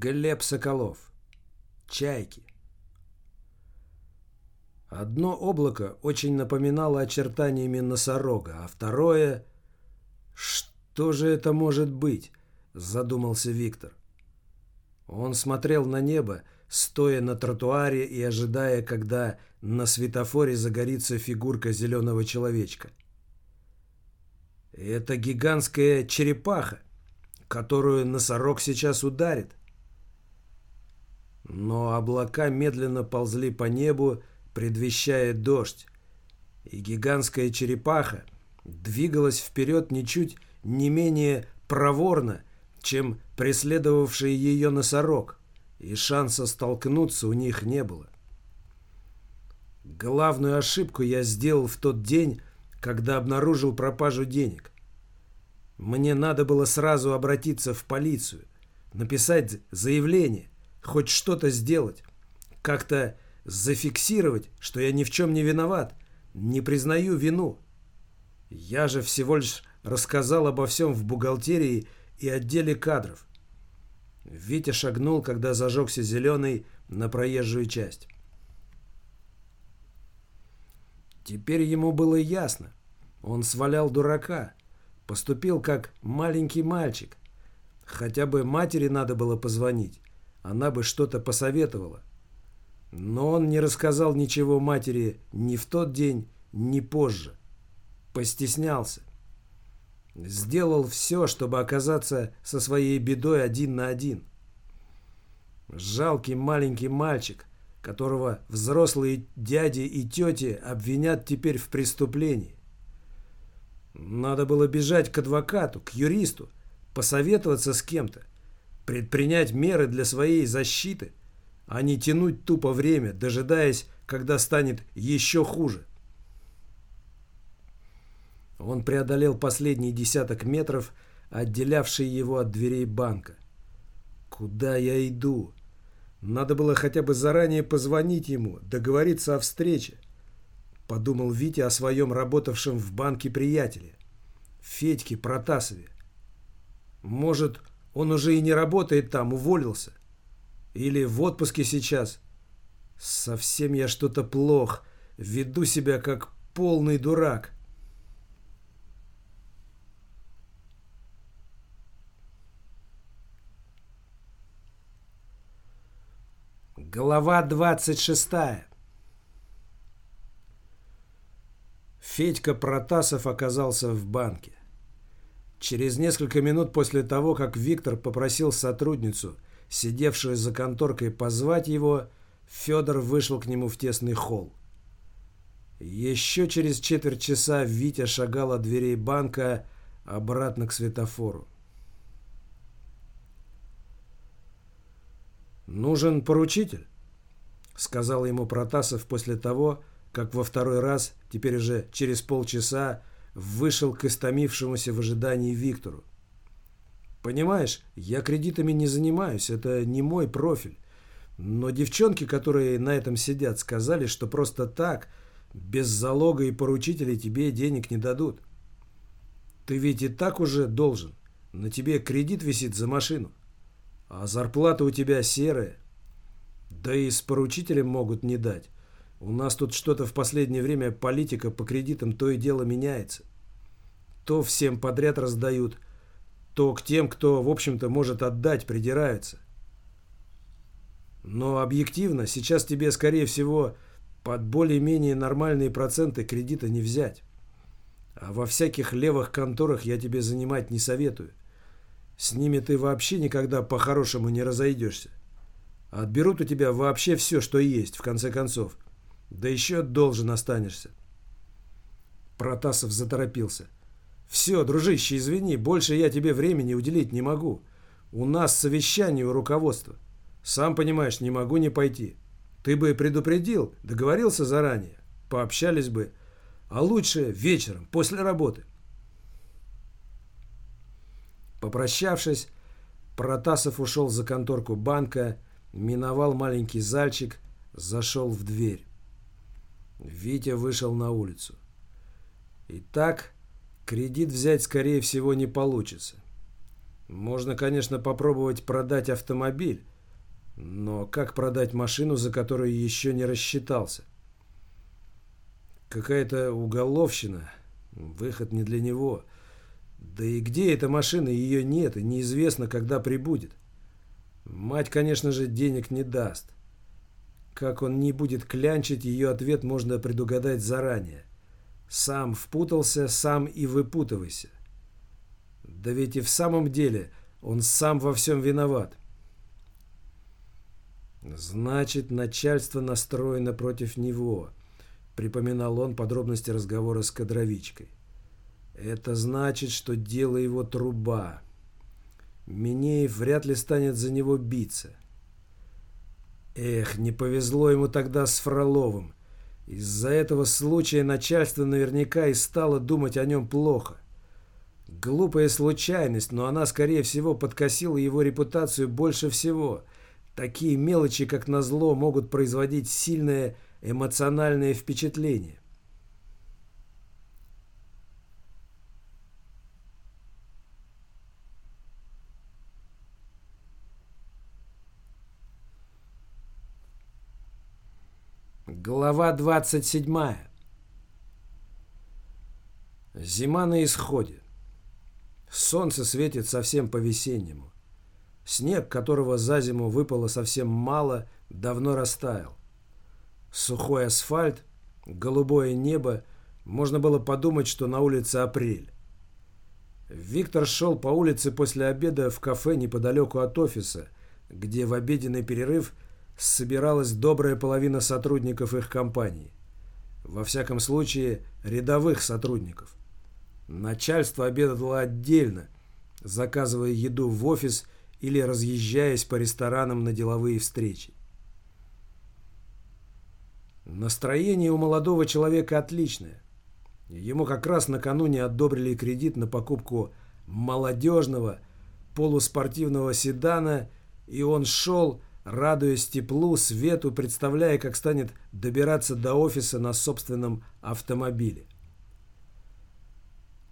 Глеб Соколов. Чайки. Одно облако очень напоминало очертаниями носорога, а второе... Что же это может быть? Задумался Виктор. Он смотрел на небо, стоя на тротуаре и ожидая, когда на светофоре загорится фигурка зеленого человечка. Это гигантская черепаха, которую носорог сейчас ударит. Но облака медленно ползли по небу, предвещая дождь, и гигантская черепаха двигалась вперед ничуть не менее проворно, чем преследовавший ее носорог, и шанса столкнуться у них не было. Главную ошибку я сделал в тот день, когда обнаружил пропажу денег. Мне надо было сразу обратиться в полицию, написать заявление, хоть что-то сделать, как-то зафиксировать, что я ни в чем не виноват, не признаю вину. Я же всего лишь рассказал обо всем в бухгалтерии и отделе кадров. Витя шагнул, когда зажегся зеленый на проезжую часть. Теперь ему было ясно. Он свалял дурака, поступил как маленький мальчик. Хотя бы матери надо было позвонить она бы что-то посоветовала. Но он не рассказал ничего матери ни в тот день, ни позже. Постеснялся. Сделал все, чтобы оказаться со своей бедой один на один. Жалкий маленький мальчик, которого взрослые дяди и тети обвинят теперь в преступлении. Надо было бежать к адвокату, к юристу, посоветоваться с кем-то предпринять меры для своей защиты, а не тянуть тупо время, дожидаясь, когда станет еще хуже. Он преодолел последний десяток метров, отделявший его от дверей банка. «Куда я иду?» Надо было хотя бы заранее позвонить ему, договориться о встрече. Подумал Витя о своем работавшем в банке приятеле. Федьке Протасове. Может, он уже и не работает там, уволился. Или в отпуске сейчас. Совсем я что-то плох. Веду себя как полный дурак. Глава 26. Федька Протасов оказался в банке. Через несколько минут после того, как Виктор попросил сотрудницу, сидевшую за конторкой, позвать его, Федор вышел к нему в тесный холл. Еще через четверть часа Витя шагал от дверей банка обратно к светофору. «Нужен поручитель», — сказал ему Протасов после того, как во второй раз, теперь уже через полчаса, вышел к истомившемуся в ожидании Виктору. «Понимаешь, я кредитами не занимаюсь, это не мой профиль. Но девчонки, которые на этом сидят, сказали, что просто так, без залога и поручителей тебе денег не дадут. Ты ведь и так уже должен. На тебе кредит висит за машину. А зарплата у тебя серая. Да и с поручителем могут не дать. У нас тут что-то в последнее время политика по кредитам то и дело меняется. То всем подряд раздают, то к тем, кто, в общем-то, может отдать, придираются. Но объективно, сейчас тебе, скорее всего, под более-менее нормальные проценты кредита не взять. А во всяких левых конторах я тебе занимать не советую. С ними ты вообще никогда по-хорошему не разойдешься. Отберут у тебя вообще все, что есть, в конце концов. Да еще должен останешься. Протасов заторопился. «Все, дружище, извини, больше я тебе времени уделить не могу. У нас совещание у руководства. Сам понимаешь, не могу не пойти. Ты бы предупредил, договорился заранее. Пообщались бы. А лучше вечером, после работы». Попрощавшись, Протасов ушел за конторку банка, миновал маленький зальчик, зашел в дверь. Витя вышел на улицу. Итак, кредит взять, скорее всего, не получится. Можно, конечно, попробовать продать автомобиль, но как продать машину, за которую еще не рассчитался? Какая-то уголовщина. Выход не для него. Да и где эта машина, ее нет, и неизвестно, когда прибудет. Мать, конечно же, денег не даст. Как он не будет клянчить, ее ответ можно предугадать заранее. Сам впутался, сам и выпутывайся. Да ведь и в самом деле он сам во всем виноват. Значит, начальство настроено против него, припоминал он подробности разговора с кадровичкой. Это значит, что дело его труба. Минеев вряд ли станет за него биться. Эх, не повезло ему тогда с Фроловым. Из-за этого случая начальство наверняка и стало думать о нем плохо. Глупая случайность, но она, скорее всего, подкосила его репутацию больше всего. Такие мелочи, как назло, могут производить сильное эмоциональное впечатление. Глава 27. Зима на исходе. Солнце светит совсем по-весеннему. Снег, которого за зиму выпало совсем мало, давно растаял. Сухой асфальт, голубое небо, можно было подумать, что на улице апрель. Виктор шел по улице после обеда в кафе неподалеку от офиса, где в обеденный перерыв собиралась добрая половина сотрудников их компании. Во всяком случае, рядовых сотрудников. Начальство обедало отдельно, заказывая еду в офис или разъезжаясь по ресторанам на деловые встречи. Настроение у молодого человека отличное. Ему как раз накануне одобрили кредит на покупку молодежного полуспортивного седана, и он шел, радуясь теплу, свету, представляя, как станет добираться до офиса на собственном автомобиле.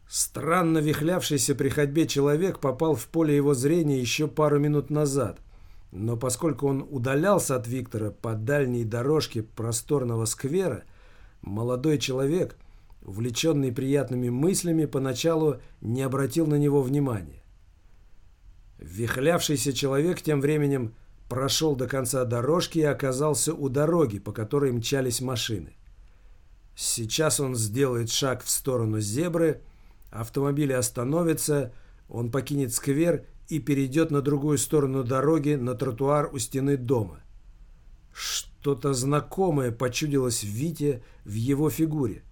Странно вихлявшийся при ходьбе человек попал в поле его зрения еще пару минут назад. Но поскольку он удалялся от Виктора по дальней дорожке просторного сквера, молодой человек, увлеченный приятными мыслями, поначалу не обратил на него внимания. Вихлявшийся человек тем временем прошел до конца дорожки и оказался у дороги, по которой мчались машины. Сейчас он сделает шаг в сторону зебры – Автомобили остановятся, он покинет сквер и перейдет на другую сторону дороги на тротуар у стены дома. Что-то знакомое почудилось Вите в его фигуре.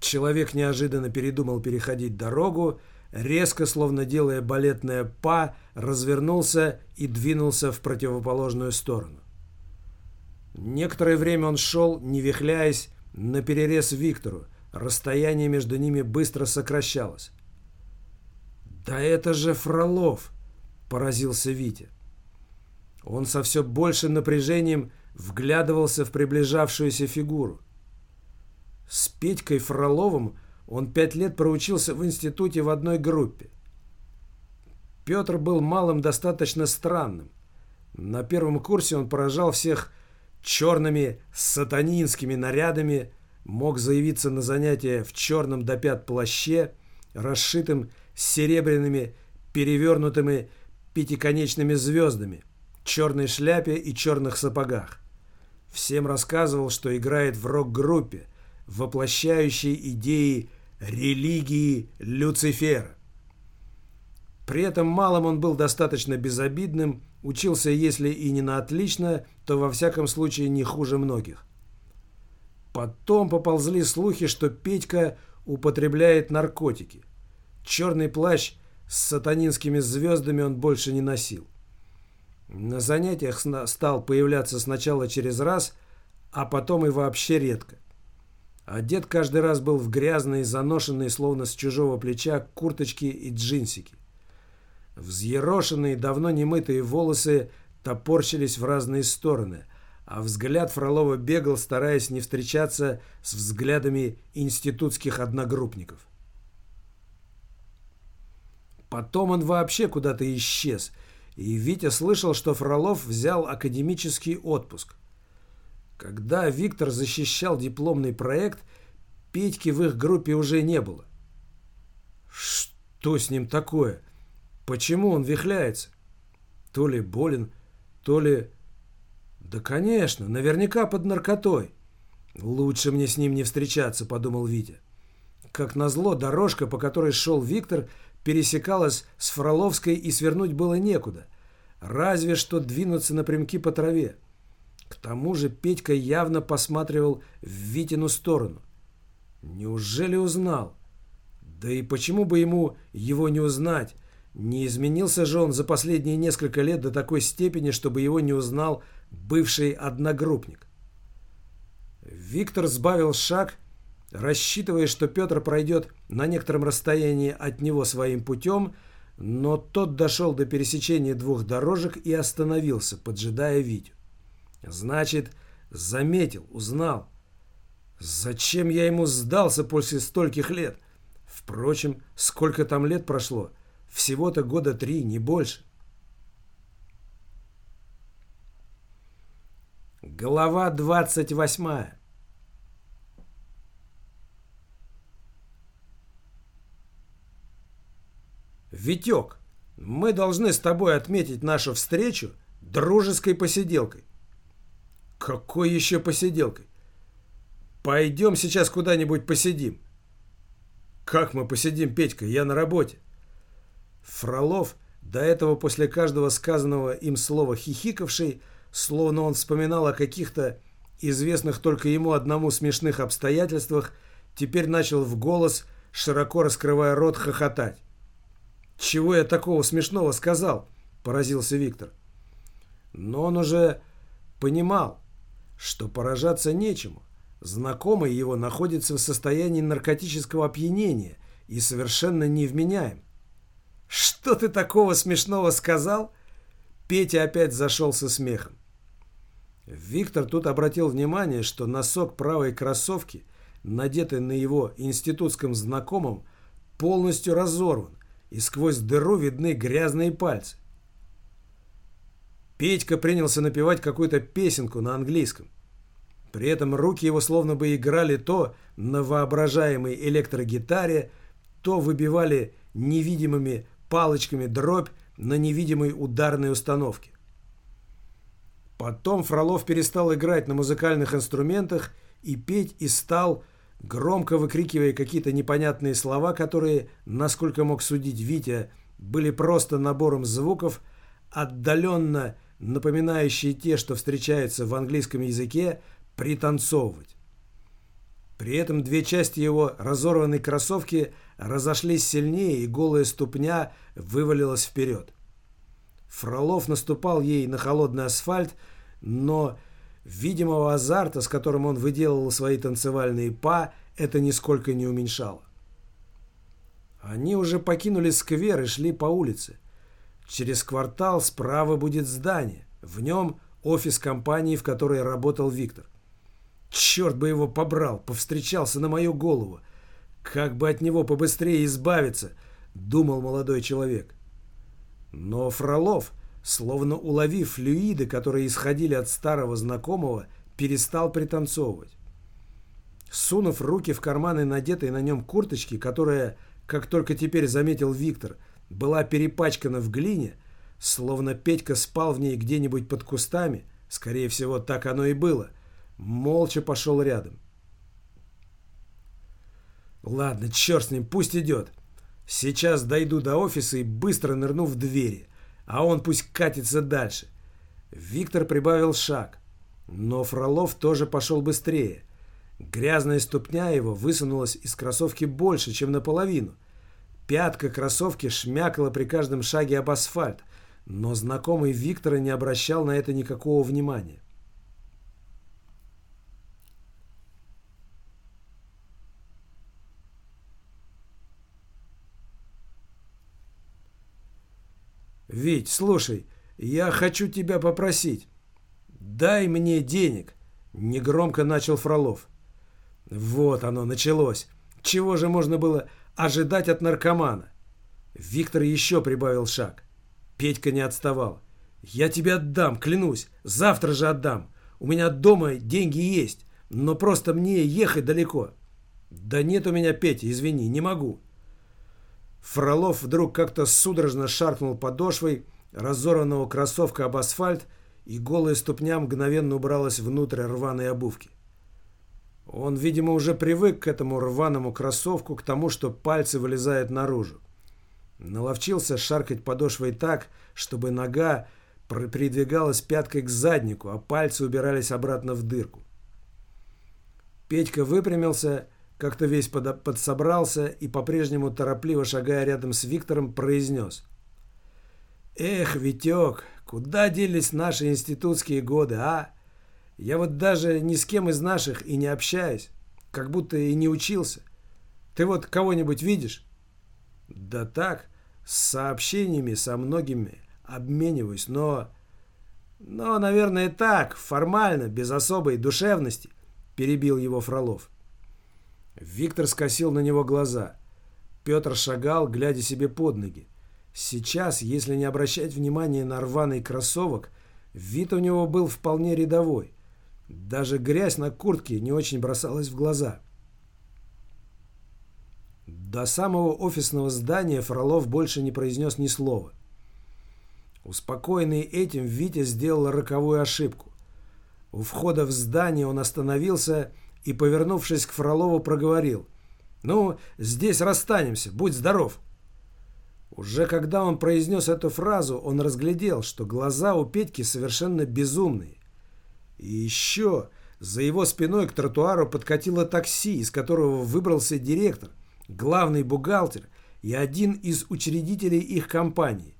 Человек неожиданно передумал переходить дорогу, резко, словно делая балетное па, развернулся и двинулся в противоположную сторону. Некоторое время он шел, не вихляясь, на перерез Виктору, Расстояние между ними быстро сокращалось. «Да это же Фролов!» – поразился Витя. Он со все большим напряжением вглядывался в приближавшуюся фигуру. С Петькой Фроловым он пять лет проучился в институте в одной группе. Петр был малым достаточно странным. На первом курсе он поражал всех черными сатанинскими нарядами, мог заявиться на занятия в черном до пят плаще, расшитым серебряными перевернутыми пятиконечными звездами, черной шляпе и черных сапогах. Всем рассказывал, что играет в рок-группе, воплощающей идеи религии Люцифера. При этом малым он был достаточно безобидным, учился, если и не на отлично, то во всяком случае не хуже многих. Потом поползли слухи, что Петька употребляет наркотики. Черный плащ с сатанинскими звездами он больше не носил. На занятиях стал появляться сначала через раз, а потом и вообще редко. Одет каждый раз был в грязные, заношенные, словно с чужого плеча, курточки и джинсики. Взъерошенные, давно немытые волосы топорщились в разные стороны – а взгляд Фролова бегал, стараясь не встречаться с взглядами институтских одногруппников. Потом он вообще куда-то исчез, и Витя слышал, что Фролов взял академический отпуск. Когда Виктор защищал дипломный проект, Петьки в их группе уже не было. Что с ним такое? Почему он вихляется? То ли болен, то ли... Да, конечно, наверняка под наркотой. Лучше мне с ним не встречаться, подумал Витя. Как назло, дорожка, по которой шел Виктор, пересекалась с Фроловской и свернуть было некуда. Разве что двинуться напрямки по траве. К тому же Петька явно посматривал в Витину сторону. Неужели узнал? Да и почему бы ему его не узнать? Не изменился же он за последние несколько лет до такой степени, чтобы его не узнал бывший одногруппник. Виктор сбавил шаг, рассчитывая, что Петр пройдет на некотором расстоянии от него своим путем, но тот дошел до пересечения двух дорожек и остановился, поджидая Витю. Значит, заметил, узнал. Зачем я ему сдался после стольких лет? Впрочем, сколько там лет прошло? Всего-то года три, не больше. Глава двадцать восьмая. Витек, мы должны с тобой отметить нашу встречу дружеской посиделкой. Какой еще посиделкой? Пойдем сейчас куда-нибудь посидим. Как мы посидим, Петька? Я на работе. Фролов, до этого после каждого сказанного им слова хихикавший, словно он вспоминал о каких-то известных только ему одному смешных обстоятельствах, теперь начал в голос, широко раскрывая рот, хохотать. «Чего я такого смешного сказал?» – поразился Виктор. Но он уже понимал, что поражаться нечему. Знакомый его находится в состоянии наркотического опьянения и совершенно невменяем. «Что ты такого смешного сказал?» Петя опять зашел со смехом. Виктор тут обратил внимание, что носок правой кроссовки, надетый на его институтском знакомом, полностью разорван, и сквозь дыру видны грязные пальцы. Петька принялся напевать какую-то песенку на английском. При этом руки его словно бы играли то на воображаемой электрогитаре, то выбивали невидимыми палочками дробь на невидимой ударной установке. Потом Фролов перестал играть на музыкальных инструментах и петь и стал, громко выкрикивая какие-то непонятные слова, которые, насколько мог судить Витя, были просто набором звуков, отдаленно напоминающие те, что встречаются в английском языке, пританцовывать. При этом две части его разорванной кроссовки разошлись сильнее, и голая ступня вывалилась вперед. Фролов наступал ей на холодный асфальт, но видимого азарта, с которым он выделывал свои танцевальные па, это нисколько не уменьшало. Они уже покинули сквер и шли по улице. Через квартал справа будет здание. В нем офис компании, в которой работал Виктор. Черт бы его побрал, повстречался на мою голову. Как бы от него побыстрее избавиться, думал молодой человек. Но Фролов, словно уловив флюиды, которые исходили от старого знакомого, перестал пританцовывать. Сунув руки в карманы надетой на нем курточки, которая, как только теперь заметил Виктор, была перепачкана в глине, словно Петька спал в ней где-нибудь под кустами, скорее всего, так оно и было, молча пошел рядом. Ладно, черт с ним, пусть идет. Сейчас дойду до офиса и быстро нырну в двери, а он пусть катится дальше. Виктор прибавил шаг, но Фролов тоже пошел быстрее. Грязная ступня его высунулась из кроссовки больше, чем наполовину. Пятка кроссовки шмякала при каждом шаге об асфальт, но знакомый Виктора не обращал на это никакого внимания. «Вить, слушай, я хочу тебя попросить. Дай мне денег», — негромко начал Фролов. Вот оно, началось. Чего же можно было ожидать от наркомана? Виктор еще прибавил шаг. Петька не отставал. «Я тебе отдам, клянусь. Завтра же отдам. У меня дома деньги есть, но просто мне ехать далеко». «Да нет у меня, Петя, извини, не могу». Фролов вдруг как-то судорожно шаркнул подошвой разорванного кроссовка об асфальт, и голая ступня мгновенно убралась внутрь рваной обувки. Он, видимо, уже привык к этому рваному кроссовку, к тому, что пальцы вылезают наружу. Наловчился шаркать подошвой так, чтобы нога придвигалась пяткой к заднику, а пальцы убирались обратно в дырку. Петька выпрямился, как-то весь под, подсобрался и, по-прежнему торопливо шагая рядом с Виктором, произнес. «Эх, Витек, куда делись наши институтские годы, а? Я вот даже ни с кем из наших и не общаюсь, как будто и не учился. Ты вот кого-нибудь видишь?» «Да так, с сообщениями со многими обмениваюсь, но...» «Но, наверное, так, формально, без особой душевности», — перебил его Фролов. Виктор скосил на него глаза. Петр шагал, глядя себе под ноги. Сейчас, если не обращать внимания на рваный кроссовок, вид у него был вполне рядовой. Даже грязь на куртке не очень бросалась в глаза. До самого офисного здания Фролов больше не произнес ни слова. Успокоенный этим, Витя сделал роковую ошибку. У входа в здание он остановился и, повернувшись к Фролову, проговорил. «Ну, здесь расстанемся, будь здоров!» Уже когда он произнес эту фразу, он разглядел, что глаза у Петьки совершенно безумные. И еще за его спиной к тротуару подкатило такси, из которого выбрался директор – главный бухгалтер и один из учредителей их компании.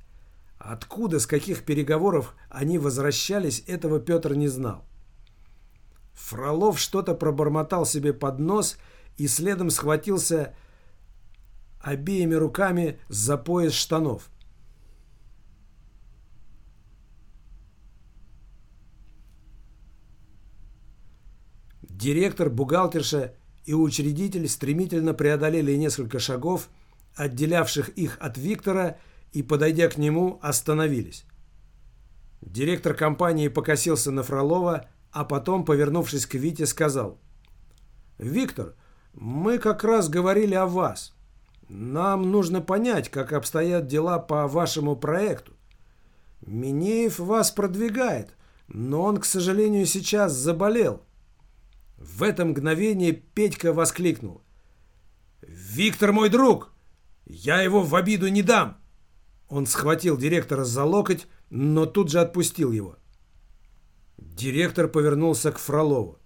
Откуда, с каких переговоров они возвращались, этого Петр не знал. Фролов что-то пробормотал себе под нос и следом схватился обеими руками за пояс штанов. Директор, бухгалтерша и учредитель стремительно преодолели несколько шагов, отделявших их от Виктора, и, подойдя к нему, остановились. Директор компании покосился на Фролова, а потом, повернувшись к Вите, сказал. «Виктор, мы как раз говорили о вас. Нам нужно понять, как обстоят дела по вашему проекту. Минеев вас продвигает, но он, к сожалению, сейчас заболел. В это мгновение Петька воскликнул. «Виктор мой друг! Я его в обиду не дам!» Он схватил директора за локоть, но тут же отпустил его. Директор повернулся к Фролову.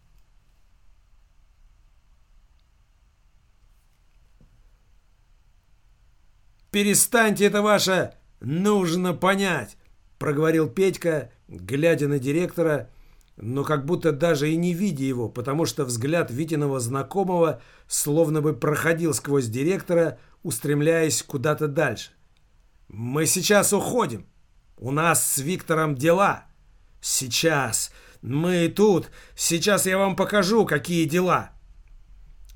«Перестаньте это ваше! Нужно понять!» проговорил Петька, глядя на директора, но как будто даже и не видя его, потому что взгляд Витиного знакомого словно бы проходил сквозь директора, устремляясь куда-то дальше. «Мы сейчас уходим. У нас с Виктором дела. Сейчас. Мы тут. Сейчас я вам покажу, какие дела».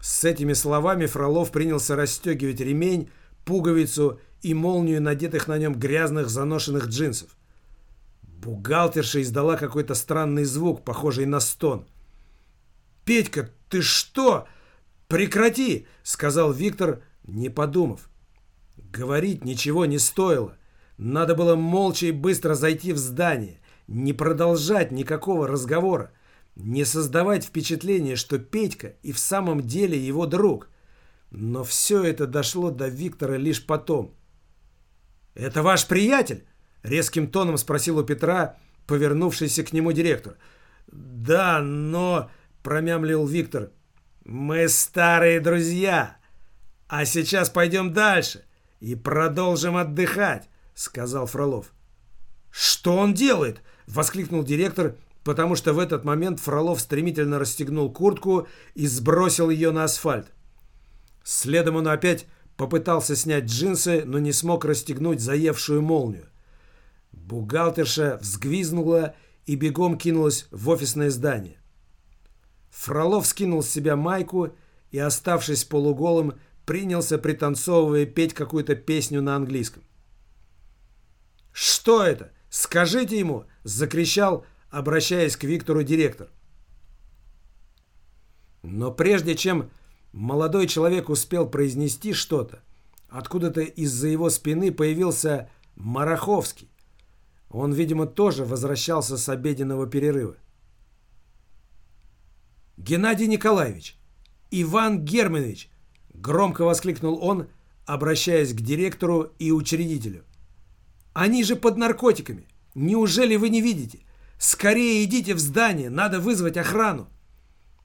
С этими словами Фролов принялся расстегивать ремень, пуговицу и молнию надетых на нем грязных заношенных джинсов. Бухгалтерша издала какой-то странный звук, похожий на стон. «Петька, ты что? Прекрати!» — сказал Виктор, не подумав. Говорить ничего не стоило. Надо было молча и быстро зайти в здание, не продолжать никакого разговора, не создавать впечатление, что Петька и в самом деле его друг. Но все это дошло до Виктора лишь потом. «Это ваш приятель?» Резким тоном спросил у Петра, повернувшийся к нему директор. «Да, но...» — промямлил Виктор. «Мы старые друзья. А сейчас пойдем дальше и продолжим отдыхать», — сказал Фролов. «Что он делает?» — воскликнул директор, потому что в этот момент Фролов стремительно расстегнул куртку и сбросил ее на асфальт. Следом он опять попытался снять джинсы, но не смог расстегнуть заевшую молнию. Бухгалтерша взгвизнула и бегом кинулась в офисное здание. Фролов скинул с себя майку и, оставшись полуголым, принялся, пританцовывая, петь какую-то песню на английском. «Что это? Скажите ему!» – закричал, обращаясь к Виктору директор. Но прежде чем молодой человек успел произнести что-то, откуда-то из-за его спины появился Мараховский. Он, видимо, тоже возвращался с обеденного перерыва. «Геннадий Николаевич! Иван Германович!» – громко воскликнул он, обращаясь к директору и учредителю. «Они же под наркотиками! Неужели вы не видите? Скорее идите в здание, надо вызвать охрану!»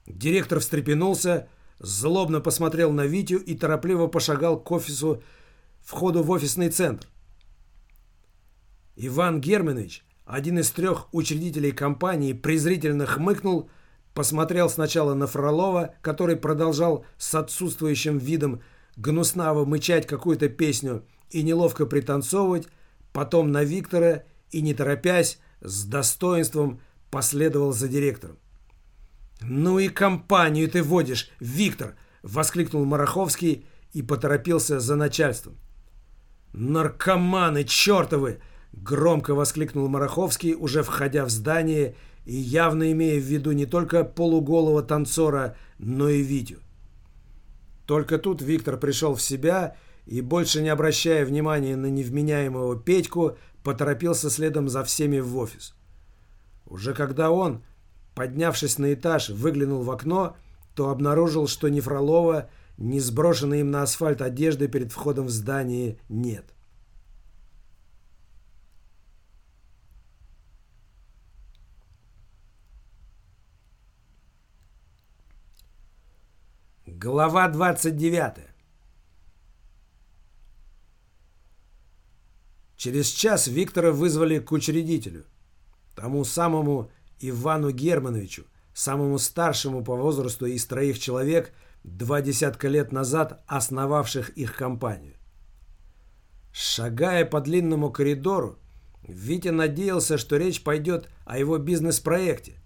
Директор встрепенулся, злобно посмотрел на Витю и торопливо пошагал к офису, входу в офисный центр. Иван Германович, один из трех учредителей компании, презрительно хмыкнул, посмотрел сначала на Фролова, который продолжал с отсутствующим видом гнуснаво мычать какую-то песню и неловко пританцовывать, потом на Виктора и, не торопясь, с достоинством последовал за директором. «Ну и компанию ты водишь, Виктор!» — воскликнул Мараховский и поторопился за начальством. «Наркоманы чертовы!» Громко воскликнул Мараховский, уже входя в здание и явно имея в виду не только полуголого танцора, но и Витю. Только тут Виктор пришел в себя и, больше не обращая внимания на невменяемого Петьку, поторопился следом за всеми в офис. Уже когда он, поднявшись на этаж, выглянул в окно, то обнаружил, что ни ни сброшенной им на асфальт одежды перед входом в здание нет. Глава 29. Через час Виктора вызвали к учредителю, тому самому Ивану Германовичу, самому старшему по возрасту из троих человек, два десятка лет назад основавших их компанию. Шагая по длинному коридору, Витя надеялся, что речь пойдет о его бизнес-проекте,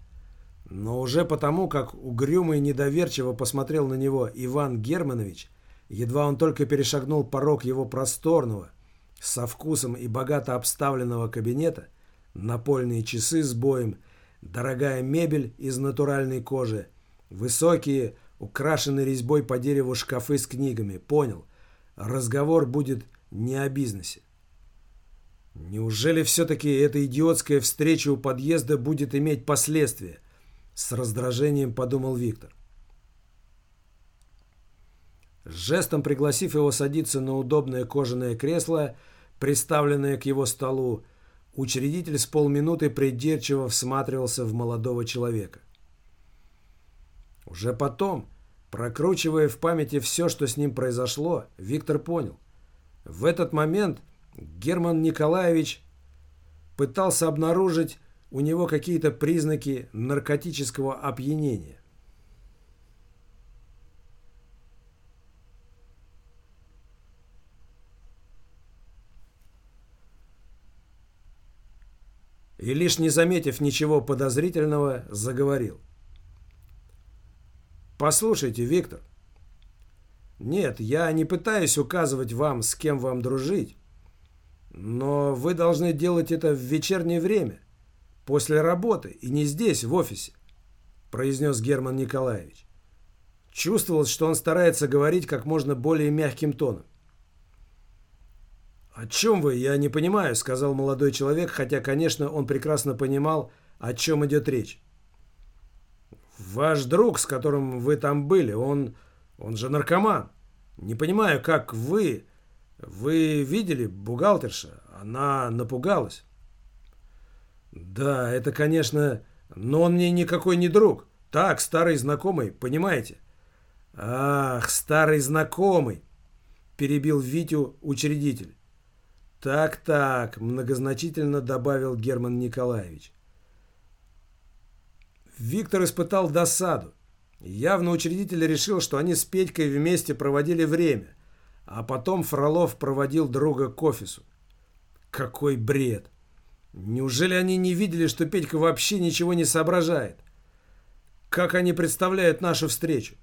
но уже потому, как угрюмо и недоверчиво посмотрел на него Иван Германович, едва он только перешагнул порог его просторного, со вкусом и богато обставленного кабинета, напольные часы с боем, дорогая мебель из натуральной кожи, высокие, украшенные резьбой по дереву шкафы с книгами, понял, разговор будет не о бизнесе. Неужели все-таки эта идиотская встреча у подъезда будет иметь последствия? С раздражением подумал Виктор. Жестом пригласив его садиться на удобное кожаное кресло, приставленное к его столу, учредитель с полминуты придирчиво всматривался в молодого человека. Уже потом, прокручивая в памяти все, что с ним произошло, Виктор понял. В этот момент Герман Николаевич пытался обнаружить у него какие-то признаки наркотического опьянения. И лишь не заметив ничего подозрительного, заговорил. «Послушайте, Виктор, нет, я не пытаюсь указывать вам, с кем вам дружить, но вы должны делать это в вечернее время. После работы и не здесь, в офисе, произнес Герман Николаевич. Чувствовалось, что он старается говорить как можно более мягким тоном. «О чем вы? Я не понимаю», — сказал молодой человек, хотя, конечно, он прекрасно понимал, о чем идет речь. «Ваш друг, с которым вы там были, он... он же наркоман. Не понимаю, как вы... Вы видели бухгалтерша? Она напугалась». «Да, это, конечно... Но он мне никакой не друг. Так, старый знакомый, понимаете?» «Ах, старый знакомый!» – перебил Витю учредитель. «Так-так», – многозначительно добавил Герман Николаевич. Виктор испытал досаду. Явно учредитель решил, что они с Петькой вместе проводили время, а потом Фролов проводил друга к офису. Какой бред! Неужели они не видели, что Петька вообще ничего не соображает? Как они представляют нашу встречу?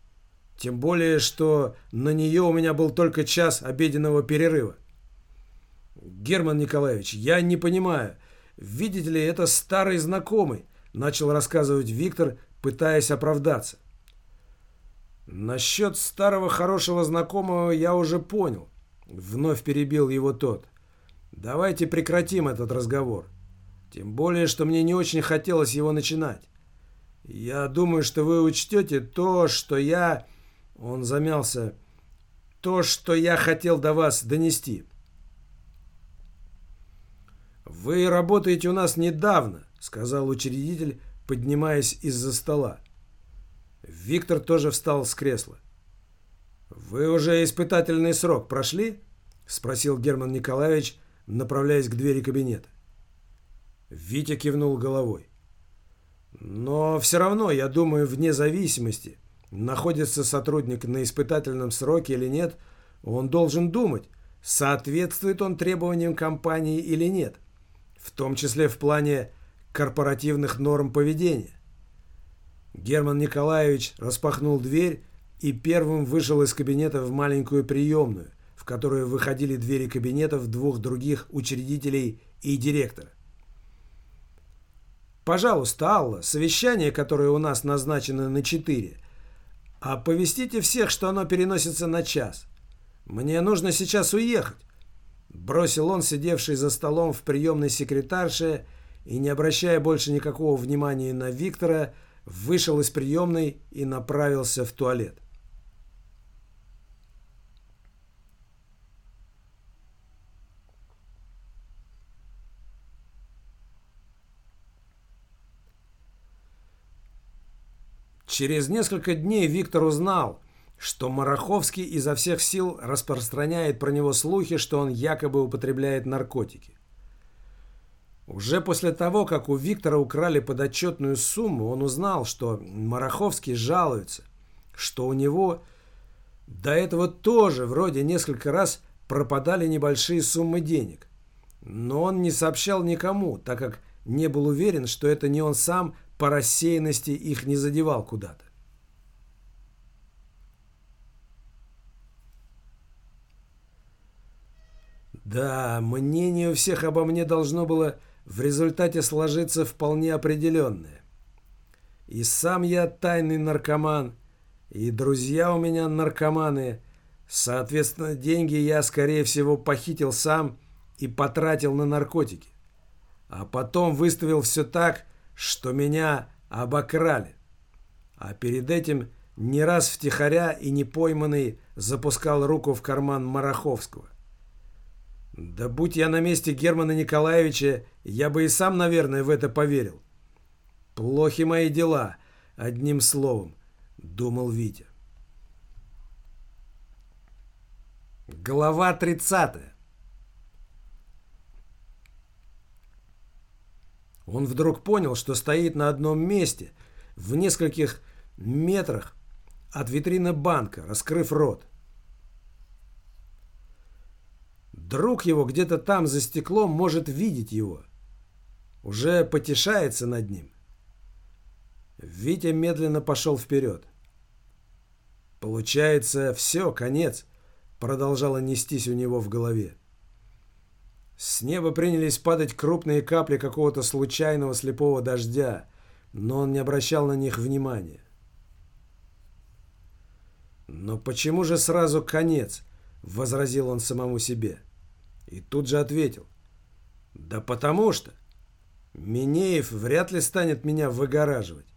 Тем более, что на нее у меня был только час обеденного перерыва. Герман Николаевич, я не понимаю. Видите ли, это старый знакомый, начал рассказывать Виктор, пытаясь оправдаться. Насчет старого хорошего знакомого я уже понял. Вновь перебил его тот. Давайте прекратим этот разговор. Тем более, что мне не очень хотелось его начинать. Я думаю, что вы учтете то, что я... Он замялся. То, что я хотел до вас донести. «Вы работаете у нас недавно», — сказал учредитель, поднимаясь из-за стола. Виктор тоже встал с кресла. «Вы уже испытательный срок прошли?» — спросил Герман Николаевич, направляясь к двери кабинета. Витя кивнул головой. «Но все равно, я думаю, вне зависимости, находится сотрудник на испытательном сроке или нет, он должен думать, соответствует он требованиям компании или нет, в том числе в плане корпоративных норм поведения. Герман Николаевич распахнул дверь и первым вышел из кабинета в маленькую приемную, в которую выходили двери кабинетов двух других учредителей и директора. «Пожалуйста, Алла, совещание, которое у нас назначено на 4, оповестите всех, что оно переносится на час. Мне нужно сейчас уехать», – бросил он, сидевший за столом в приемной секретарше, и, не обращая больше никакого внимания на Виктора, – вышел из приемной и направился в туалет. Через несколько дней Виктор узнал, что Мараховский изо всех сил распространяет про него слухи, что он якобы употребляет наркотики. Уже после того, как у Виктора украли подотчетную сумму, он узнал, что Мараховский жалуется, что у него до этого тоже вроде несколько раз пропадали небольшие суммы денег. Но он не сообщал никому, так как не был уверен, что это не он сам по рассеянности их не задевал куда-то. Да, мнение у всех обо мне должно было в результате сложится вполне определенное. И сам я тайный наркоман, и друзья у меня наркоманы. Соответственно, деньги я, скорее всего, похитил сам и потратил на наркотики. А потом выставил все так, что меня обокрали. А перед этим не раз втихаря и не пойманный запускал руку в карман Мараховского. Да будь я на месте Германа Николаевича, я бы и сам, наверное, в это поверил. Плохи мои дела, одним словом, думал Витя. Глава 30. Он вдруг понял, что стоит на одном месте, в нескольких метрах от витрины банка, раскрыв рот. Друг его где-то там за стеклом может видеть его. Уже потешается над ним. Витя медленно пошел вперед. Получается, все, конец, продолжало нестись у него в голове. С неба принялись падать крупные капли какого-то случайного слепого дождя, но он не обращал на них внимания. «Но почему же сразу конец?» — возразил он самому себе. — и тут же ответил. Да потому что Минеев вряд ли станет меня выгораживать.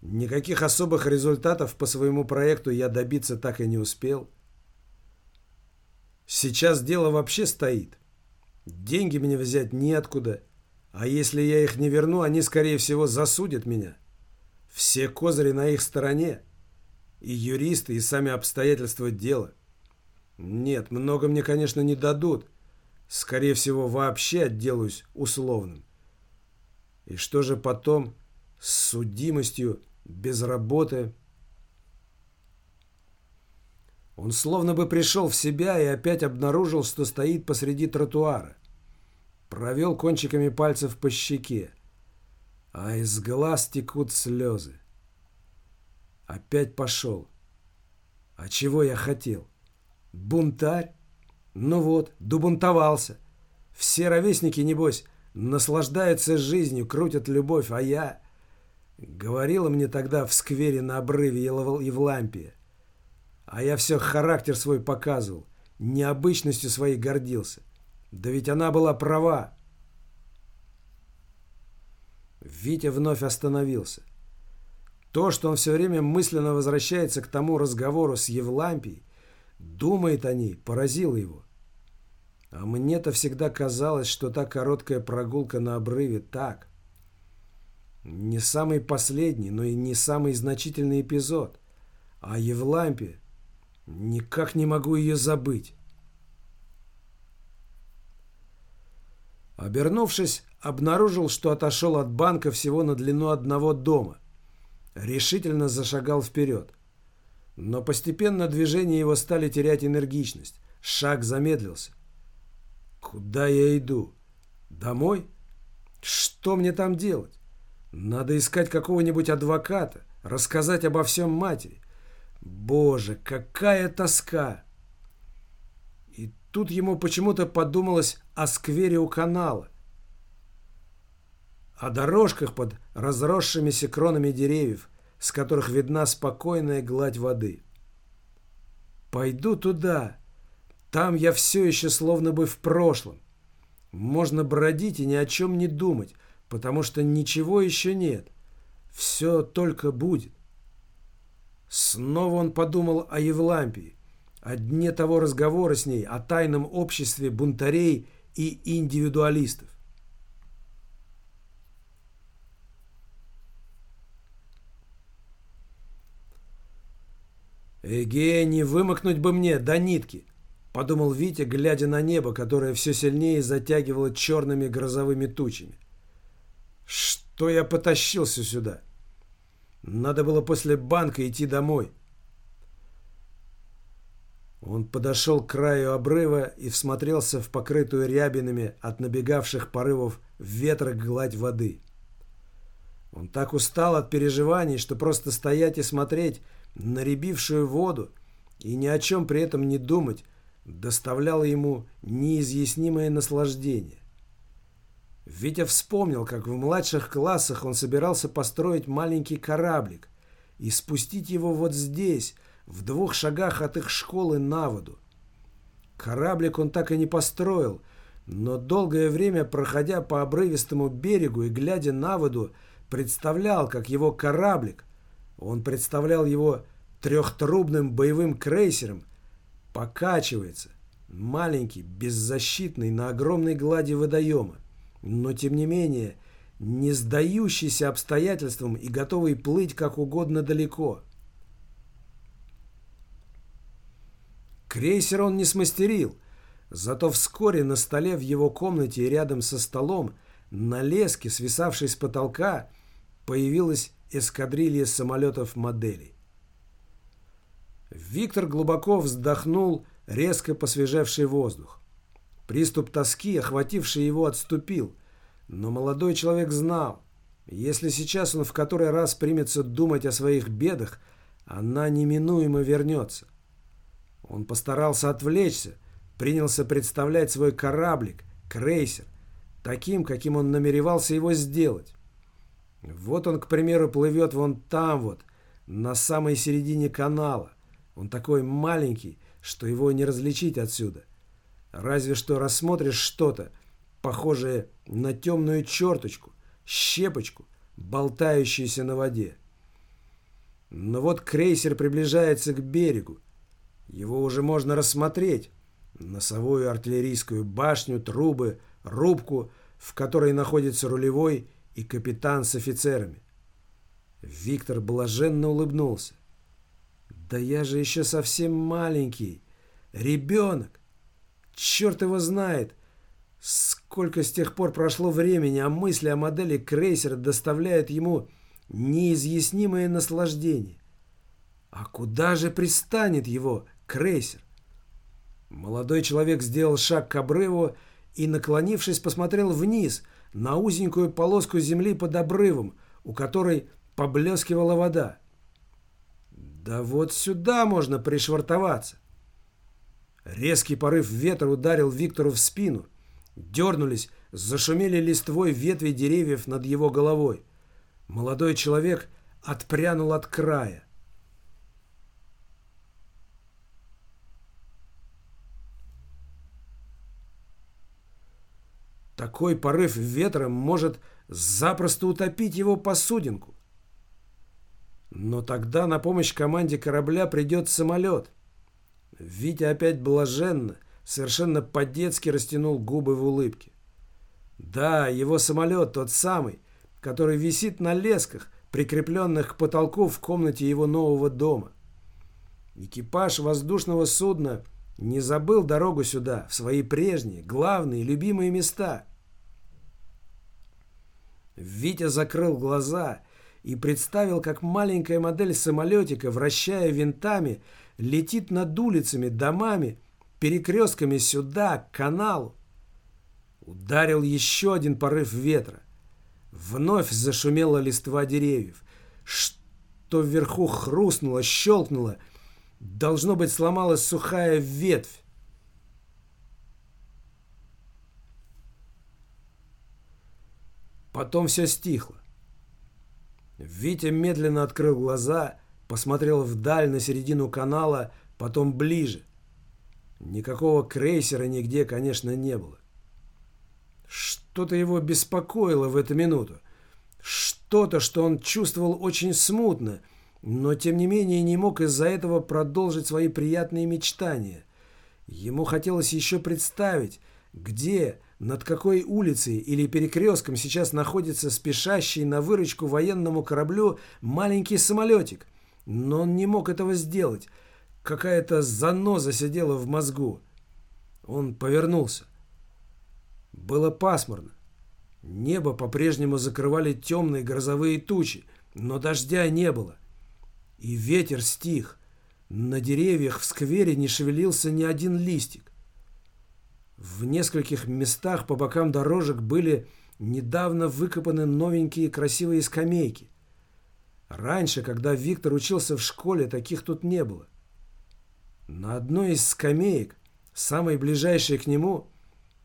Никаких особых результатов по своему проекту я добиться так и не успел. Сейчас дело вообще стоит. Деньги мне взять неоткуда. А если я их не верну, они, скорее всего, засудят меня. Все козыри на их стороне. И юристы, и сами обстоятельства дела. Нет, много мне, конечно, не дадут. Скорее всего, вообще отделаюсь условным. И что же потом с судимостью, без работы? Он словно бы пришел в себя и опять обнаружил, что стоит посреди тротуара. Провел кончиками пальцев по щеке, а из глаз текут слезы. Опять пошел. А чего я хотел? Бунтарь? Ну вот, добунтовался. Все ровесники, небось, наслаждаются жизнью, крутят любовь, а я... Говорила мне тогда в сквере на обрыве Евлампия. А я все характер свой показывал, необычностью своей гордился. Да ведь она была права. Витя вновь остановился. То, что он все время мысленно возвращается к тому разговору с Евлампией, думает о ней, поразило его. А мне-то всегда казалось, что та короткая прогулка на обрыве так. Не самый последний, но и не самый значительный эпизод. А Евлампия, никак не могу ее забыть. Обернувшись, обнаружил, что отошел от банка всего на длину одного дома. Решительно зашагал вперед. Но постепенно движения его стали терять энергичность. Шаг замедлился. Куда я иду? Домой? Что мне там делать? Надо искать какого-нибудь адвоката, рассказать обо всем матери. Боже, какая тоска! И тут ему почему-то подумалось о сквере у канала, о дорожках под разросшимися кронами деревьев, с которых видна спокойная гладь воды. Пойду туда. Там я все еще словно бы в прошлом. Можно бродить и ни о чем не думать, потому что ничего еще нет. Все только будет. Снова он подумал о Евлампии, о дне того разговора с ней, о тайном обществе бунтарей и индивидуалистов. «Эге, не вымокнуть бы мне до нитки!» — подумал Витя, глядя на небо, которое все сильнее затягивало черными грозовыми тучами. «Что я потащился сюда? Надо было после банка идти домой». Он подошел к краю обрыва и всмотрелся в покрытую рябинами от набегавших порывов ветра гладь воды. Он так устал от переживаний, что просто стоять и смотреть наребившую воду и ни о чем при этом не думать, доставляло ему неизъяснимое наслаждение. Витя вспомнил, как в младших классах он собирался построить маленький кораблик и спустить его вот здесь, в двух шагах от их школы на воду. Кораблик он так и не построил, но долгое время, проходя по обрывистому берегу и глядя на воду, представлял, как его кораблик, он представлял его трехтрубным боевым крейсером, покачивается, маленький, беззащитный на огромной глади водоема, но тем не менее не сдающийся обстоятельствам и готовый плыть как угодно далеко. Крейсер он не смастерил, зато вскоре на столе в его комнате и рядом со столом на леске, свисавшей с потолка, появилась эскадрилья самолетов-моделей. Виктор глубоко вздохнул резко посвежевший воздух. Приступ тоски, охвативший его, отступил. Но молодой человек знал, если сейчас он в который раз примется думать о своих бедах, она неминуемо вернется. Он постарался отвлечься, принялся представлять свой кораблик, крейсер, таким, каким он намеревался его сделать. Вот он, к примеру, плывет вон там вот, на самой середине канала. Он такой маленький, что его не различить отсюда. Разве что рассмотришь что-то, похожее на темную черточку, щепочку, болтающуюся на воде. Но вот крейсер приближается к берегу. Его уже можно рассмотреть. Носовую артиллерийскую башню, трубы, рубку, в которой находится рулевой и капитан с офицерами. Виктор блаженно улыбнулся. «Да я же еще совсем маленький. Ребенок. Черт его знает, сколько с тех пор прошло времени, а мысли о модели крейсера доставляют ему неизъяснимое наслаждение. А куда же пристанет его крейсер? Молодой человек сделал шаг к обрыву и, наклонившись, посмотрел вниз на узенькую полоску земли под обрывом, у которой поблескивала вода. Да вот сюда можно пришвартоваться. Резкий порыв ветра ударил Виктору в спину. Дернулись, зашумели листвой ветви деревьев над его головой. Молодой человек отпрянул от края. Такой порыв ветра может запросто утопить его посудинку. Но тогда на помощь команде корабля придет самолет. Витя опять блаженно, совершенно по-детски растянул губы в улыбке. Да, его самолет тот самый, который висит на лесках, прикрепленных к потолку в комнате его нового дома. Экипаж воздушного судна не забыл дорогу сюда, в свои прежние, главные, любимые места. Витя закрыл глаза и представил, как маленькая модель самолетика, вращая винтами, летит над улицами, домами, перекрестками сюда, к каналу. Ударил еще один порыв ветра. Вновь зашумела листва деревьев. Что вверху хрустнуло, щелкнуло. Должно быть, сломалась сухая ветвь. Потом все стихло. Витя медленно открыл глаза, посмотрел вдаль на середину канала, потом ближе. Никакого крейсера нигде, конечно, не было. Что-то его беспокоило в эту минуту. Что-то, что он чувствовал очень смутно, но тем не менее не мог из-за этого продолжить свои приятные мечтания. Ему хотелось еще представить, где, над какой улицей или перекрестком сейчас находится спешащий на выручку военному кораблю маленький самолетик. Но он не мог этого сделать. Какая-то заноза сидела в мозгу. Он повернулся. Было пасмурно. Небо по-прежнему закрывали темные грозовые тучи, но дождя не было. И ветер стих. На деревьях в сквере не шевелился ни один листик. В нескольких местах по бокам дорожек были недавно выкопаны новенькие красивые скамейки. Раньше, когда Виктор учился в школе, таких тут не было. На одной из скамеек, самой ближайшей к нему,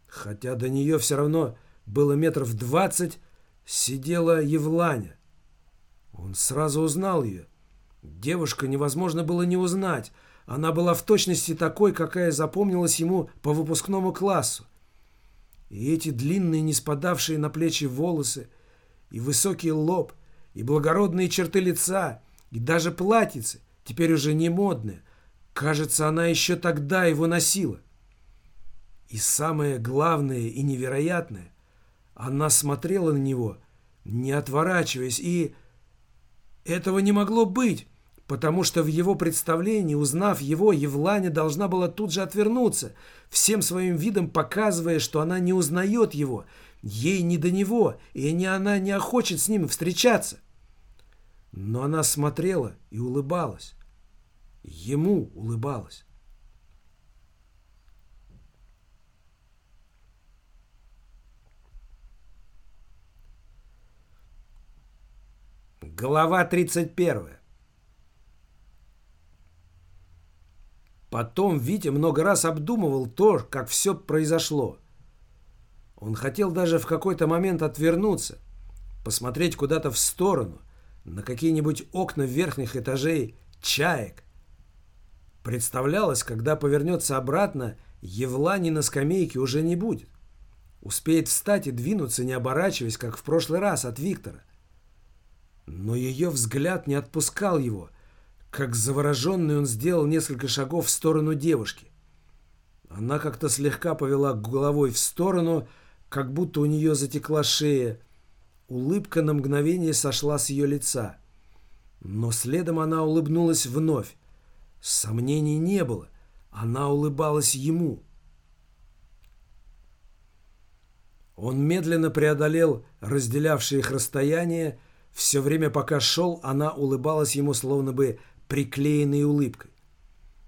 хотя до нее все равно было метров двадцать, сидела Евланя. Он сразу узнал ее. Девушка невозможно было не узнать – она была в точности такой, какая запомнилась ему по выпускному классу. И эти длинные, не спадавшие на плечи волосы, и высокий лоб, и благородные черты лица, и даже платьице, теперь уже не модные. Кажется, она еще тогда его носила. И самое главное и невероятное, она смотрела на него, не отворачиваясь, и... Этого не могло быть потому что в его представлении, узнав его, Евланя должна была тут же отвернуться, всем своим видом показывая, что она не узнает его, ей не до него, и не она не охочет с ним встречаться. Но она смотрела и улыбалась. Ему улыбалась. Глава 31. Потом Витя много раз обдумывал то, как все произошло. Он хотел даже в какой-то момент отвернуться, посмотреть куда-то в сторону, на какие-нибудь окна верхних этажей чаек. Представлялось, когда повернется обратно, Евлани на скамейке уже не будет. Успеет встать и двинуться, не оборачиваясь, как в прошлый раз от Виктора. Но ее взгляд не отпускал его – как завороженный он сделал несколько шагов в сторону девушки. Она как-то слегка повела головой в сторону, как будто у нее затекла шея. Улыбка на мгновение сошла с ее лица. Но следом она улыбнулась вновь. Сомнений не было. Она улыбалась ему. Он медленно преодолел разделявшее их расстояние. Все время, пока шел, она улыбалась ему, словно бы приклеенной улыбкой.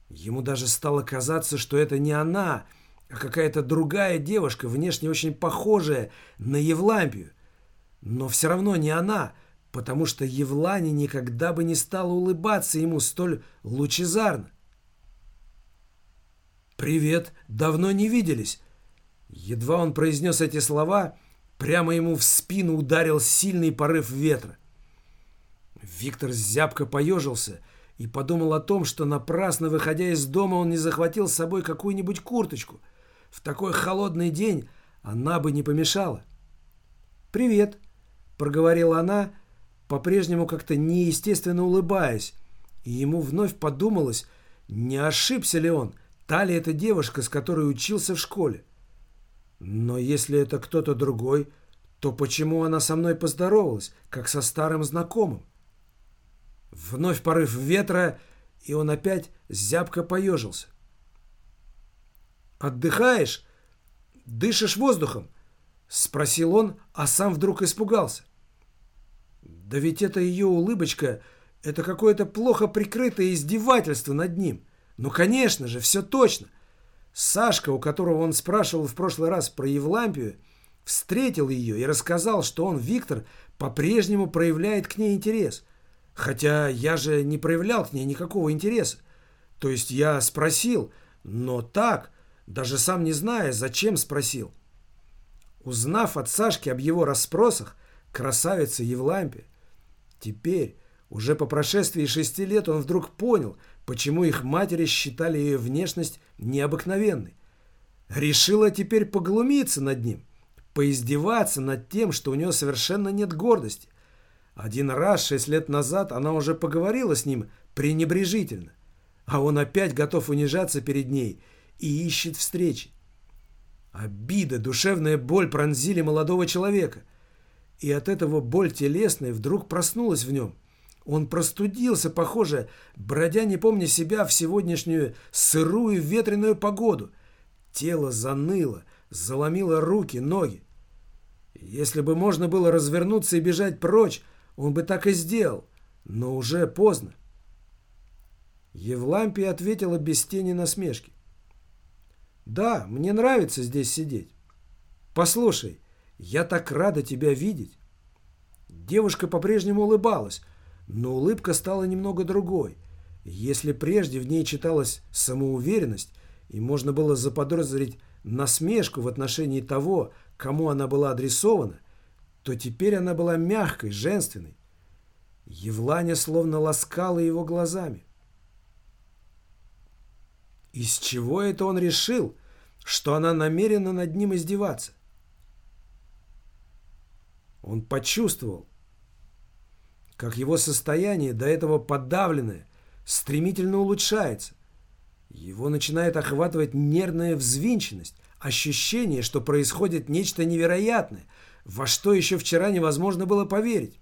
Ему даже стало казаться, что это не она, а какая-то другая девушка, внешне очень похожая на Евлампию. Но все равно не она, потому что Евлане никогда бы не стала улыбаться ему столь лучезарно. «Привет, давно не виделись!» Едва он произнес эти слова, прямо ему в спину ударил сильный порыв ветра. Виктор зябко поежился и подумал о том, что напрасно, выходя из дома, он не захватил с собой какую-нибудь курточку. В такой холодный день она бы не помешала. «Привет», — проговорила она, по-прежнему как-то неестественно улыбаясь, и ему вновь подумалось, не ошибся ли он, та ли эта девушка, с которой учился в школе. Но если это кто-то другой, то почему она со мной поздоровалась, как со старым знакомым? Вновь порыв ветра, и он опять зябко поежился. «Отдыхаешь? Дышишь воздухом?» — спросил он, а сам вдруг испугался. Да ведь это ее улыбочка, это какое-то плохо прикрытое издевательство над ним. Ну, конечно же, все точно. Сашка, у которого он спрашивал в прошлый раз про Евлампию, встретил ее и рассказал, что он, Виктор, по-прежнему проявляет к ней интерес. Хотя я же не проявлял к ней никакого интереса. То есть я спросил, но так, даже сам не зная, зачем спросил. Узнав от Сашки об его расспросах, красавица Евлампия, теперь, уже по прошествии шести лет, он вдруг понял, почему их матери считали ее внешность необыкновенной. Решила теперь поглумиться над ним, поиздеваться над тем, что у нее совершенно нет гордости. Один раз, шесть лет назад, она уже поговорила с ним пренебрежительно, а он опять готов унижаться перед ней и ищет встречи. Обида, душевная боль пронзили молодого человека, и от этого боль телесная вдруг проснулась в нем. Он простудился, похоже, бродя не помня себя в сегодняшнюю сырую ветреную погоду. Тело заныло, заломило руки, ноги. Если бы можно было развернуться и бежать прочь, он бы так и сделал, но уже поздно. Евлампия ответила без тени насмешки. «Да, мне нравится здесь сидеть. Послушай, я так рада тебя видеть». Девушка по-прежнему улыбалась, но улыбка стала немного другой. Если прежде в ней читалась самоуверенность, и можно было заподозрить насмешку в отношении того, кому она была адресована, то теперь она была мягкой, женственной. Евланя словно ласкала его глазами. Из чего это он решил, что она намерена над ним издеваться? Он почувствовал, как его состояние, до этого подавленное, стремительно улучшается. Его начинает охватывать нервная взвинченность, ощущение, что происходит нечто невероятное – во что еще вчера невозможно было поверить.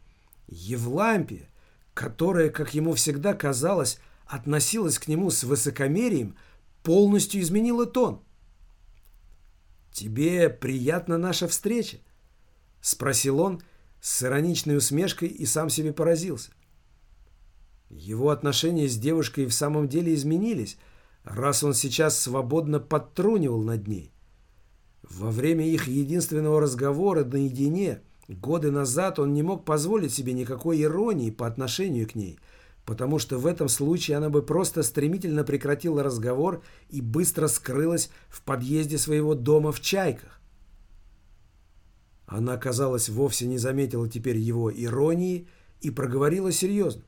Евлампия, которая, как ему всегда казалось, относилась к нему с высокомерием, полностью изменила тон. «Тебе приятна наша встреча?» — спросил он с ироничной усмешкой и сам себе поразился. Его отношения с девушкой в самом деле изменились, раз он сейчас свободно подтрунивал над ней. Во время их единственного разговора наедине, годы назад, он не мог позволить себе никакой иронии по отношению к ней, потому что в этом случае она бы просто стремительно прекратила разговор и быстро скрылась в подъезде своего дома в Чайках. Она, казалось, вовсе не заметила теперь его иронии и проговорила серьезно.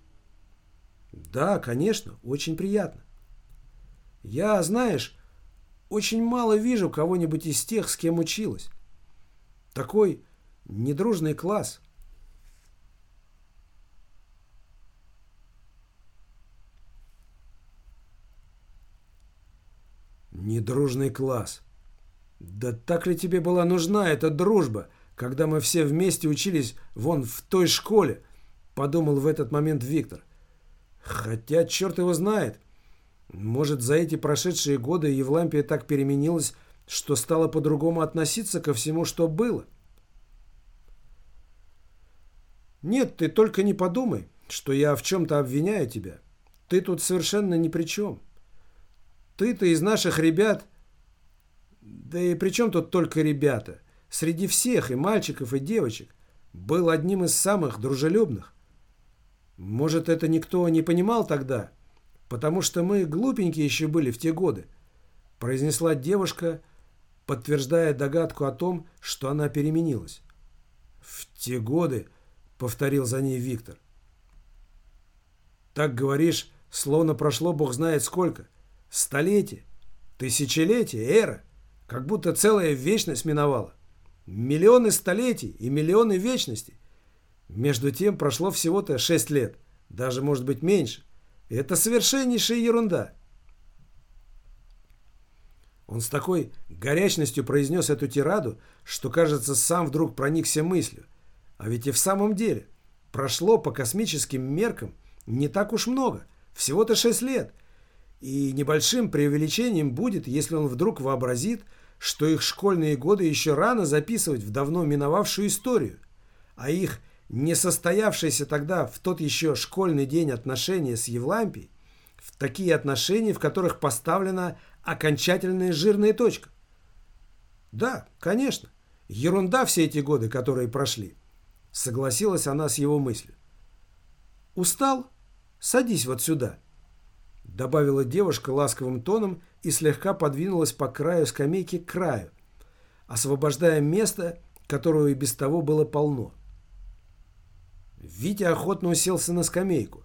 «Да, конечно, очень приятно. Я, знаешь, очень мало вижу кого-нибудь из тех, с кем училась. Такой недружный класс. Недружный класс. Да так ли тебе была нужна эта дружба, когда мы все вместе учились вон в той школе, подумал в этот момент Виктор. Хотя черт его знает, может, за эти прошедшие годы Евлампия так переменилась, что стала по-другому относиться ко всему, что было? Нет, ты только не подумай, что я в чем-то обвиняю тебя. Ты тут совершенно ни при чем. Ты-то из наших ребят... Да и при чем тут только ребята? Среди всех, и мальчиков, и девочек. был одним из самых дружелюбных. Может, это никто не понимал тогда, потому что мы глупенькие еще были в те годы, произнесла девушка, подтверждая догадку о том, что она переменилась. «В те годы», — повторил за ней Виктор. «Так говоришь, словно прошло бог знает сколько. Столетие, тысячелетие, эра, как будто целая вечность миновала. Миллионы столетий и миллионы вечностей. Между тем прошло всего-то шесть лет, даже, может быть, меньше. Это совершеннейшая ерунда». Он с такой горячностью произнес эту тираду, что, кажется, сам вдруг проникся мыслью. А ведь и в самом деле прошло по космическим меркам не так уж много, всего-то 6 лет. И небольшим преувеличением будет, если он вдруг вообразит, что их школьные годы еще рано записывать в давно миновавшую историю, а их не состоявшиеся тогда в тот еще школьный день отношения с Евлампией, в такие отношения, в которых поставлена окончательная жирная точка. Да, конечно, ерунда все эти годы, которые прошли. Согласилась она с его мыслью. Устал? Садись вот сюда. Добавила девушка ласковым тоном и слегка подвинулась по краю скамейки к краю, освобождая место, которого и без того было полно. Витя охотно уселся на скамейку.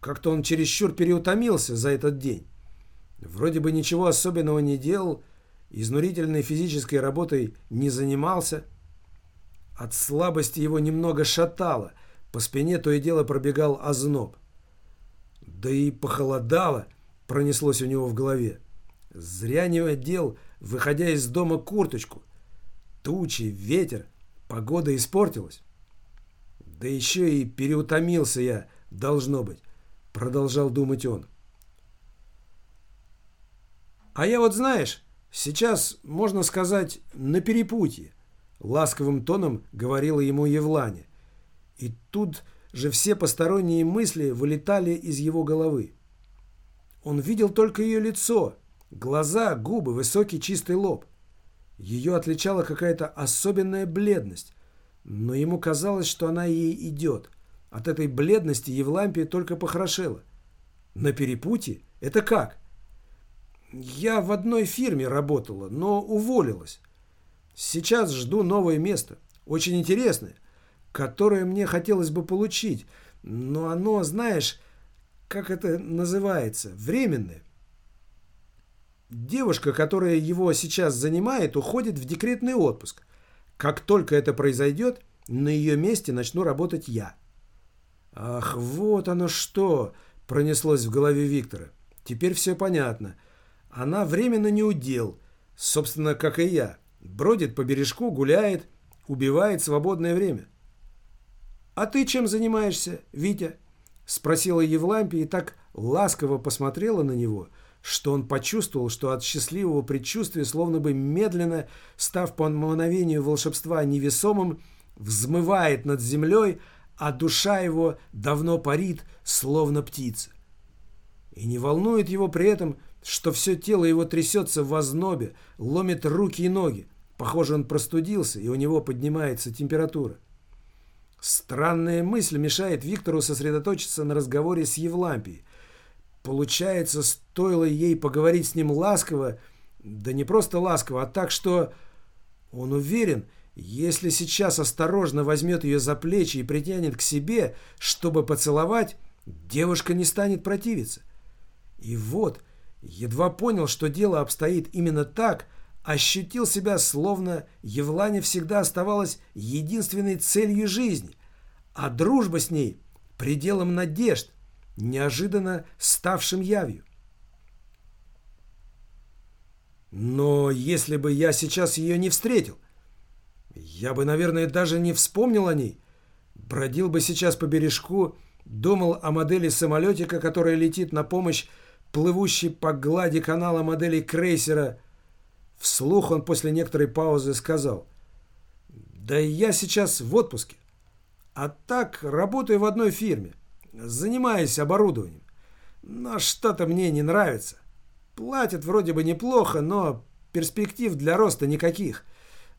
Как-то он чересчур переутомился за этот день. Вроде бы ничего особенного не делал, изнурительной физической работой не занимался. От слабости его немного шатало, по спине то и дело пробегал озноб. Да и похолодало, пронеслось у него в голове. Зря не одел, выходя из дома, курточку. Тучи, ветер, погода испортилась. Да еще и переутомился я, должно быть, продолжал думать он. А я вот, знаешь, сейчас, можно сказать, на перепутье. Ласковым тоном говорила ему Евлане. И тут же все посторонние мысли вылетали из его головы. Он видел только ее лицо, глаза, губы, высокий чистый лоб. Ее отличала какая-то особенная бледность, но ему казалось, что она ей идет. От этой бледности Евлампия только похорошела. На перепутье? Это как? Я в одной фирме работала, но уволилась. Сейчас жду новое место. Очень интересное, которое мне хотелось бы получить. Но оно, знаешь, как это называется, временное. Девушка, которая его сейчас занимает, уходит в декретный отпуск. Как только это произойдет, на ее месте начну работать я. Ах, вот оно что, пронеслось в голове Виктора. Теперь все понятно. Она временно не удел, собственно, как и я. Бродит по бережку, гуляет, убивает свободное время. «А ты чем занимаешься, Витя?» Спросила Евлампия и так ласково посмотрела на него, что он почувствовал, что от счастливого предчувствия, словно бы медленно, став по мгновению волшебства невесомым, взмывает над землей, а душа его давно парит, словно птица. И не волнует его при этом, что все тело его трясется в ознобе, ломит руки и ноги. Похоже, он простудился, и у него поднимается температура. Странная мысль мешает Виктору сосредоточиться на разговоре с Евлампией. Получается, стоило ей поговорить с ним ласково, да не просто ласково, а так, что он уверен, если сейчас осторожно возьмет ее за плечи и притянет к себе, чтобы поцеловать, девушка не станет противиться. И вот, едва понял, что дело обстоит именно так, ощутил себя, словно Евлане всегда оставалась единственной целью жизни, а дружба с ней – пределом надежд, неожиданно ставшим явью. Но если бы я сейчас ее не встретил, я бы, наверное, даже не вспомнил о ней, бродил бы сейчас по бережку, думал о модели самолетика, которая летит на помощь плывущей по глади канала модели крейсера. Вслух он после некоторой паузы сказал, «Да я сейчас в отпуске, а так работаю в одной фирме, занимаюсь оборудованием. Но что-то мне не нравится. Платят вроде бы неплохо, но перспектив для роста никаких.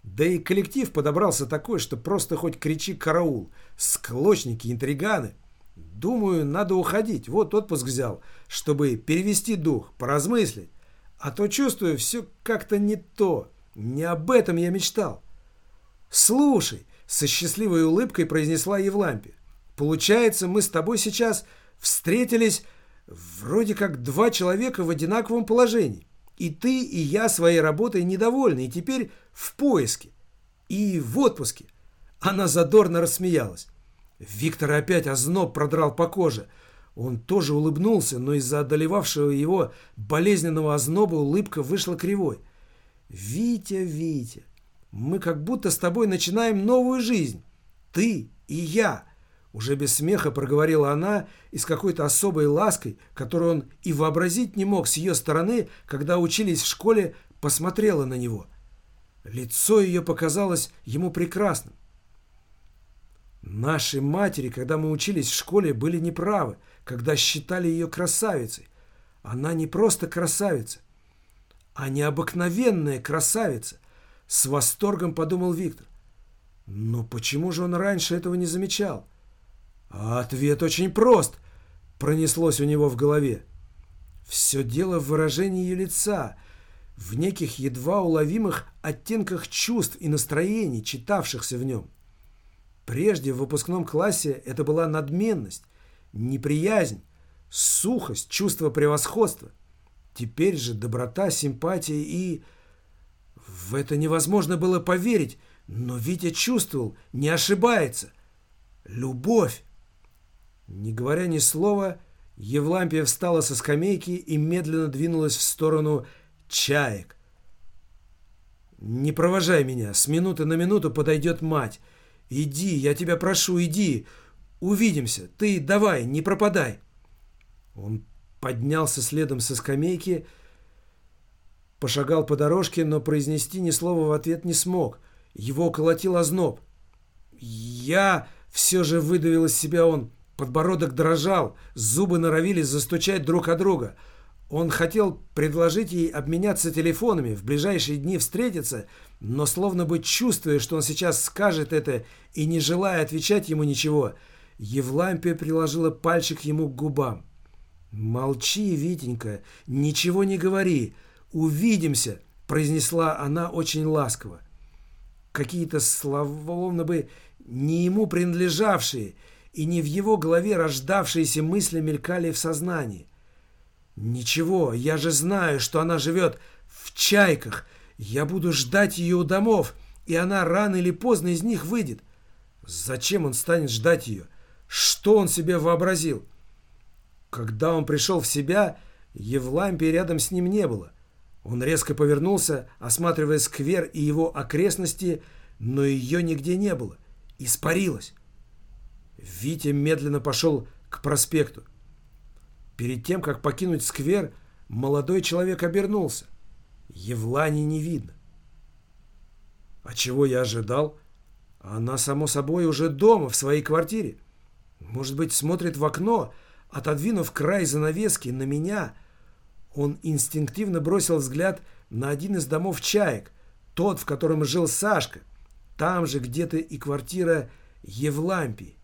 Да и коллектив подобрался такой, что просто хоть кричи «караул». Склочники, интриганы. Думаю, надо уходить. Вот отпуск взял, чтобы перевести дух, поразмыслить. А то чувствую, все как-то не то. Не об этом я мечтал. Слушай, со счастливой улыбкой произнесла Евлампия. Получается, мы с тобой сейчас встретились вроде как два человека в одинаковом положении. И ты, и я своей работой недовольны, и теперь в поиске. И в отпуске. Она задорно рассмеялась. Виктор опять озноб продрал по коже. Он тоже улыбнулся, но из-за одолевавшего его болезненного озноба улыбка вышла кривой. «Витя, Витя, мы как будто с тобой начинаем новую жизнь. Ты и я». Уже без смеха проговорила она и с какой-то особой лаской, которую он и вообразить не мог с ее стороны, когда учились в школе, посмотрела на него. Лицо ее показалось ему прекрасным. Наши матери, когда мы учились в школе, были неправы, когда считали ее красавицей. Она не просто красавица, а необыкновенная красавица, с восторгом подумал Виктор. Но почему же он раньше этого не замечал? Ответ очень прост, пронеслось у него в голове. Все дело в выражении лица, в неких едва уловимых оттенках чувств и настроений, читавшихся в нем. Прежде в выпускном классе это была надменность, неприязнь, сухость, чувство превосходства. Теперь же доброта, симпатия и... В это невозможно было поверить, но Витя чувствовал, не ошибается. Любовь. Не говоря ни слова, Евлампия встала со скамейки и медленно двинулась в сторону чаек. «Не провожай меня, с минуты на минуту подойдет мать. Иди, я тебя прошу, иди. Увидимся. Ты давай, не пропадай. Он поднялся следом со скамейки, пошагал по дорожке, но произнести ни слова в ответ не смог. Его колотил озноб. «Я...» — все же выдавил из себя он. Подбородок дрожал, зубы норовились застучать друг о друга. Он хотел предложить ей обменяться телефонами, в ближайшие дни встретиться, но словно бы чувствуя, что он сейчас скажет это и не желая отвечать ему ничего, Евлампия приложила пальчик ему к губам. «Молчи, Витенька, ничего не говори. Увидимся», — произнесла она очень ласково. Какие-то словно бы не ему принадлежавшие и не в его голове рождавшиеся мысли мелькали в сознании. «Ничего, я же знаю, что она живет в чайках», я буду ждать ее у домов, и она рано или поздно из них выйдет. Зачем он станет ждать ее? Что он себе вообразил? Когда он пришел в себя, Евлампии рядом с ним не было. Он резко повернулся, осматривая сквер и его окрестности, но ее нигде не было. Испарилась. Витя медленно пошел к проспекту. Перед тем, как покинуть сквер, молодой человек обернулся. Евлани не видно. А чего я ожидал? Она, само собой, уже дома, в своей квартире. Может быть, смотрит в окно, отодвинув край занавески на меня. Он инстинктивно бросил взгляд на один из домов чаек, тот, в котором жил Сашка. Там же где-то и квартира Евлампии.